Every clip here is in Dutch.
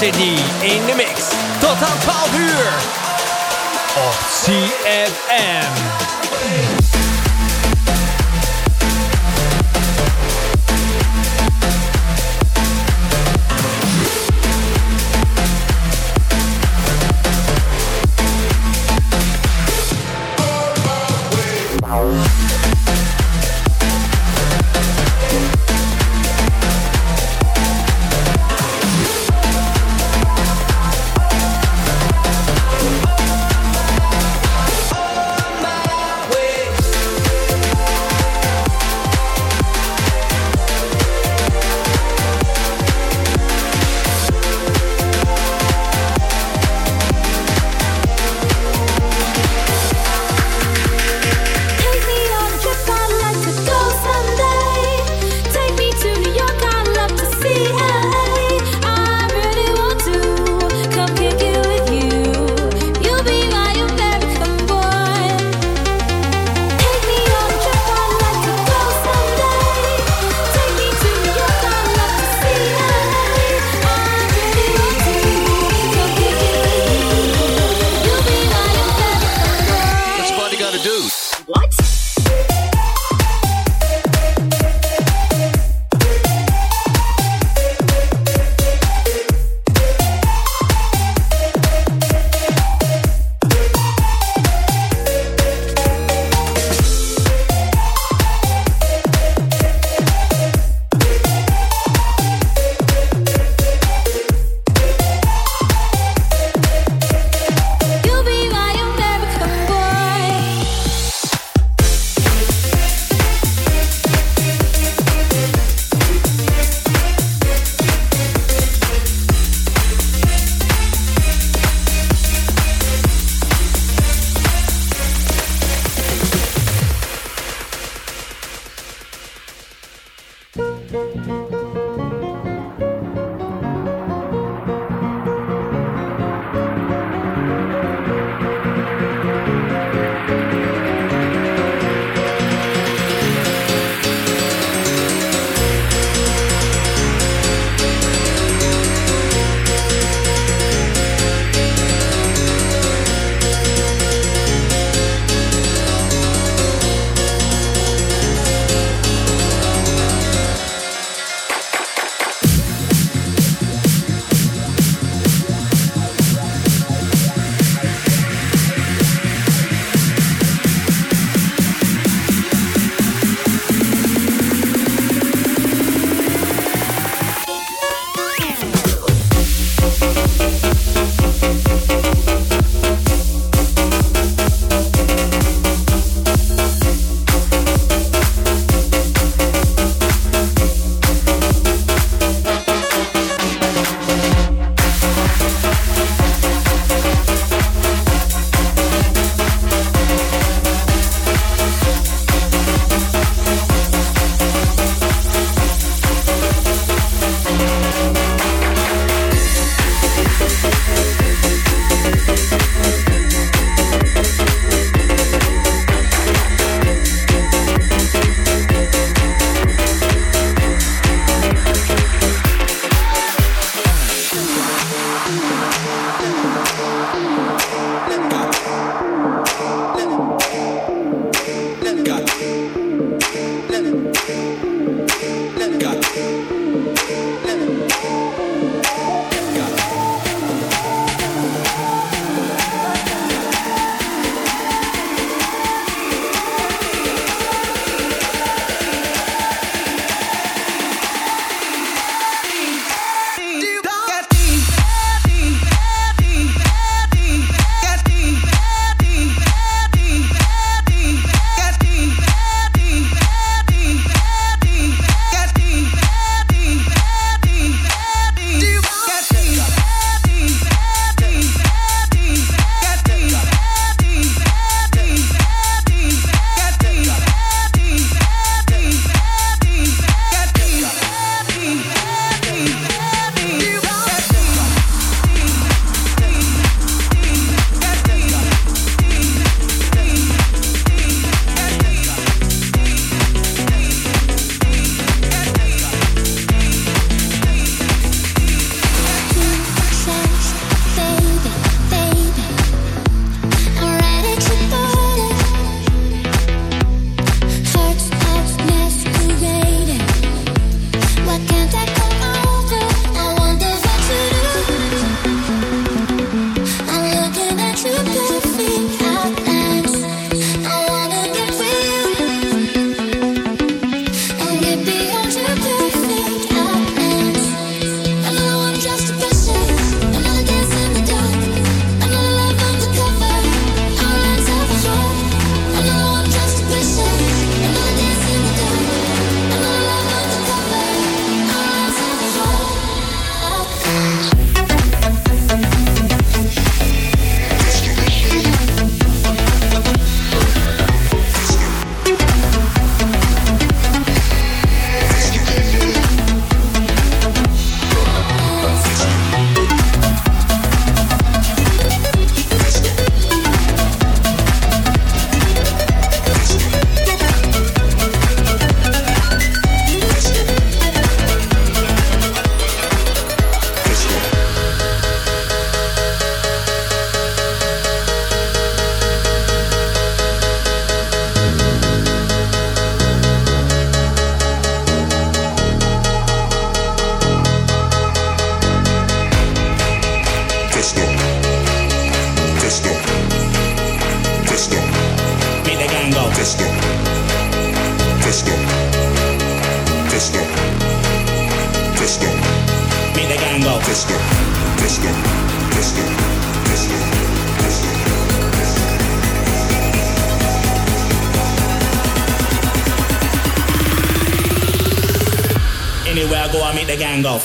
CD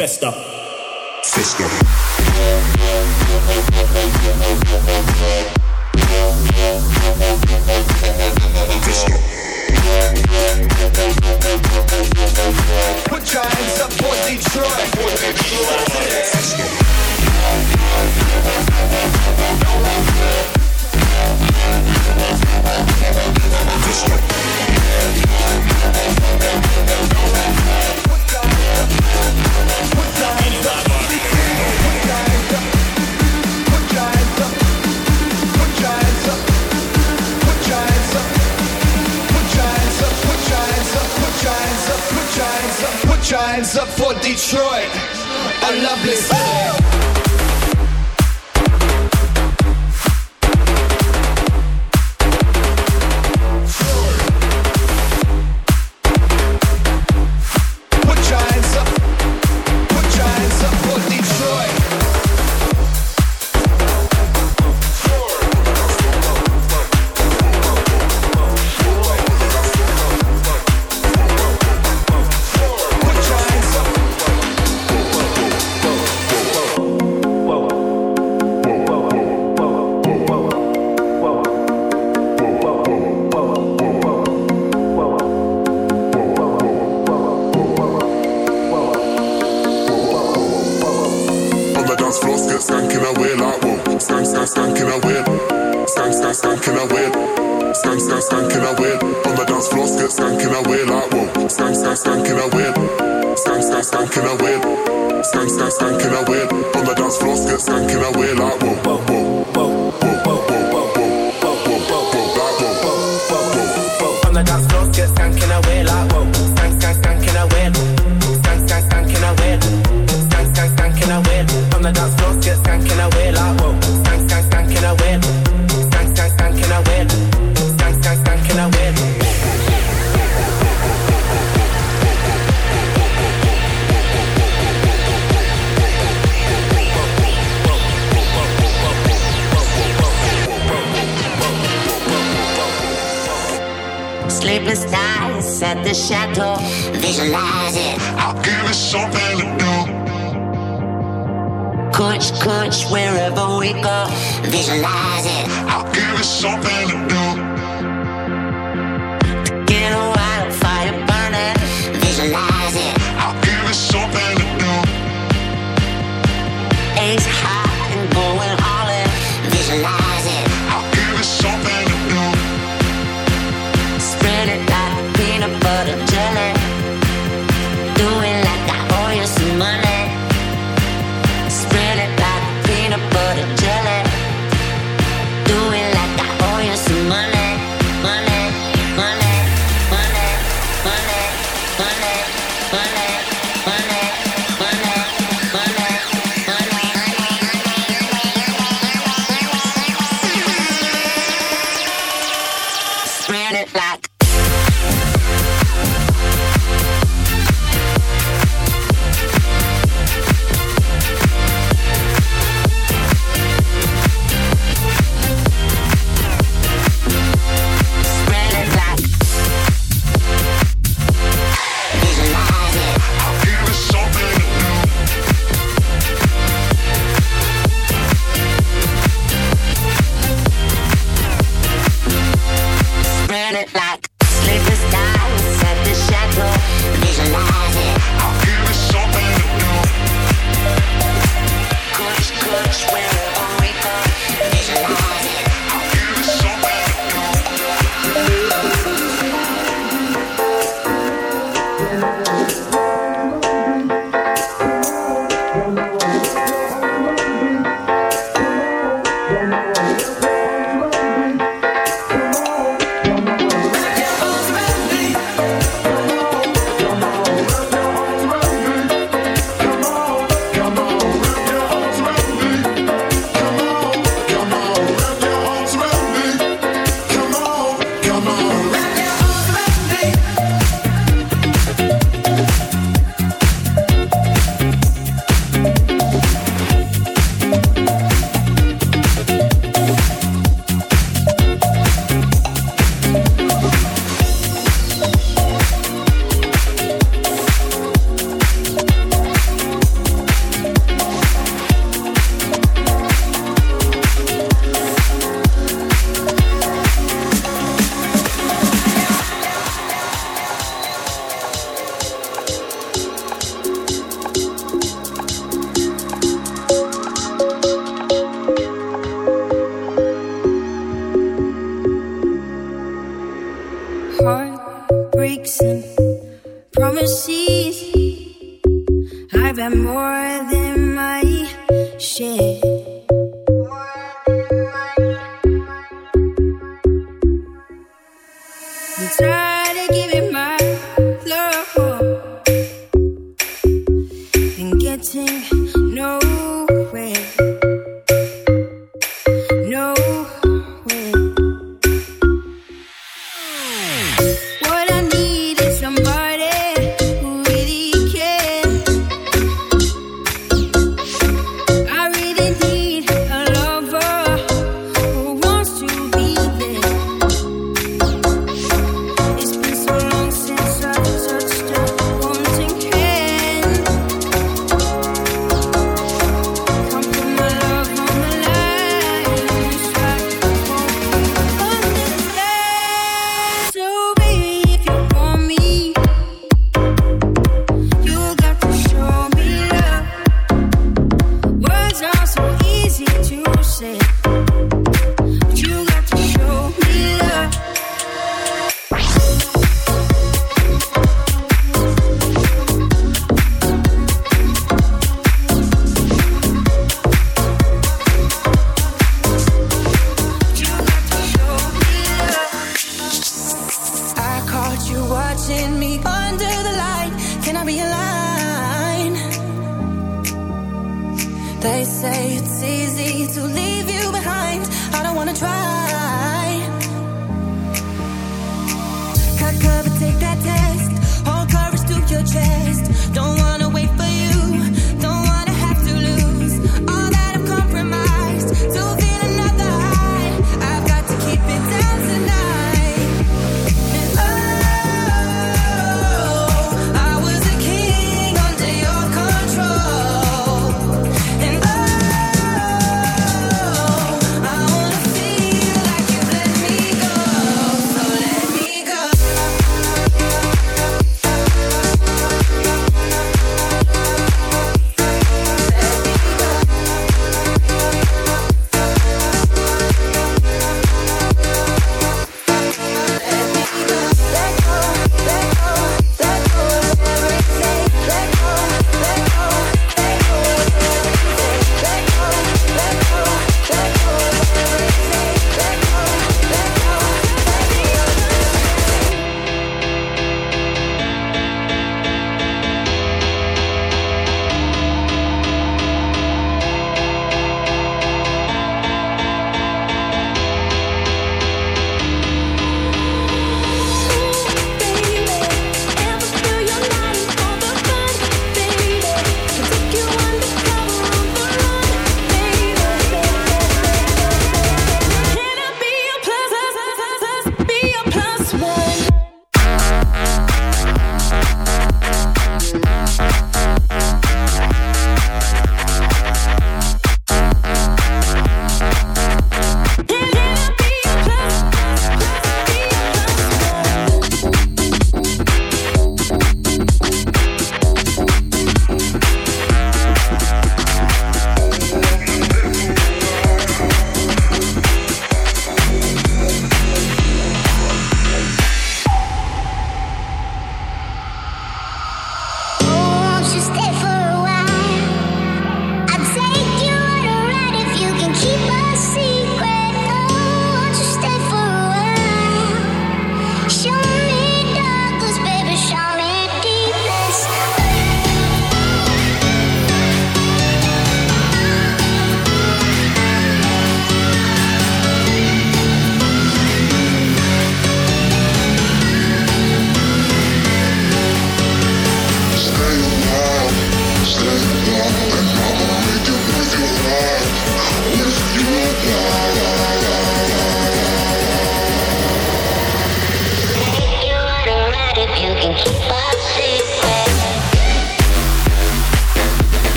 fester.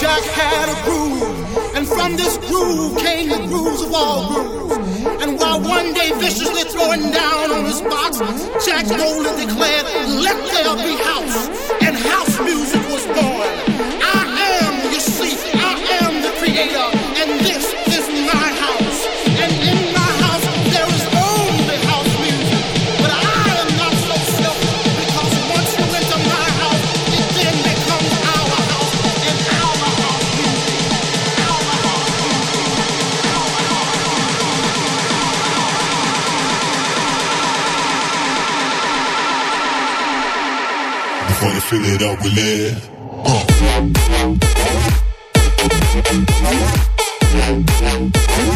Jack had a groove, and from this groove came the grooves of all grooves. And while one day viciously throwing down on his box, Jack Nolan declared, "Let there be house," and house music was born. fill it up with lead. Uh.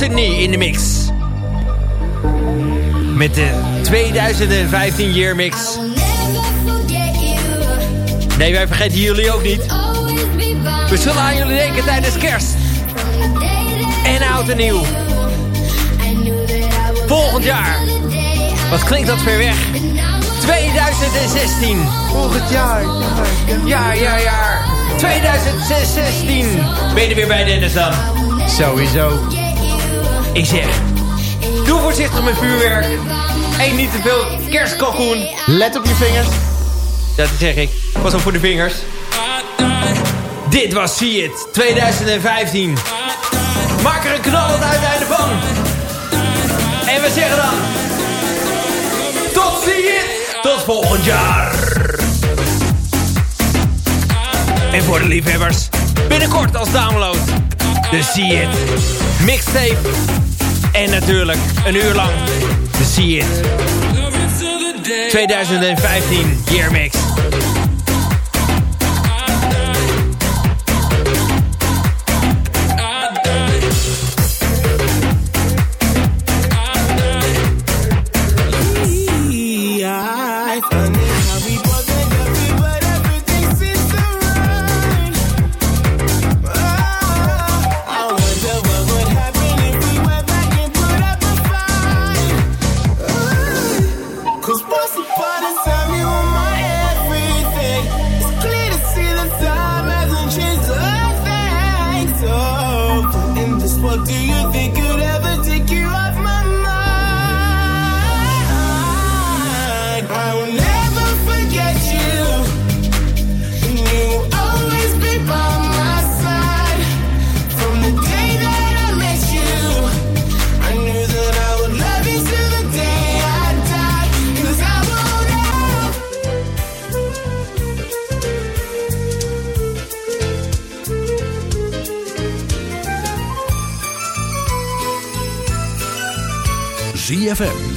Sydney in de mix. Met de 2015 year mix. Nee, wij vergeten jullie ook niet. We zullen aan jullie denken tijdens kerst. En oud en nieuw. Volgend jaar. Wat klinkt dat ver weg? 2016. Volgend jaar. Ja, ja, ja. 2016. Ben je er weer bij Dennis dan? Sowieso. Ik zeg, doe voorzichtig met vuurwerk. Eet niet te veel kerstkalkoen. Let op je vingers. Dat zeg ik. Pas op voor de vingers. Dit was See It 2015. Maak er een knallend uiteinde van. En we zeggen dan... Tot See It. Tot volgend jaar. En voor de liefhebbers. Binnenkort als download. De See It mixtape. En natuurlijk een uur lang de See It 2015 Year Mix.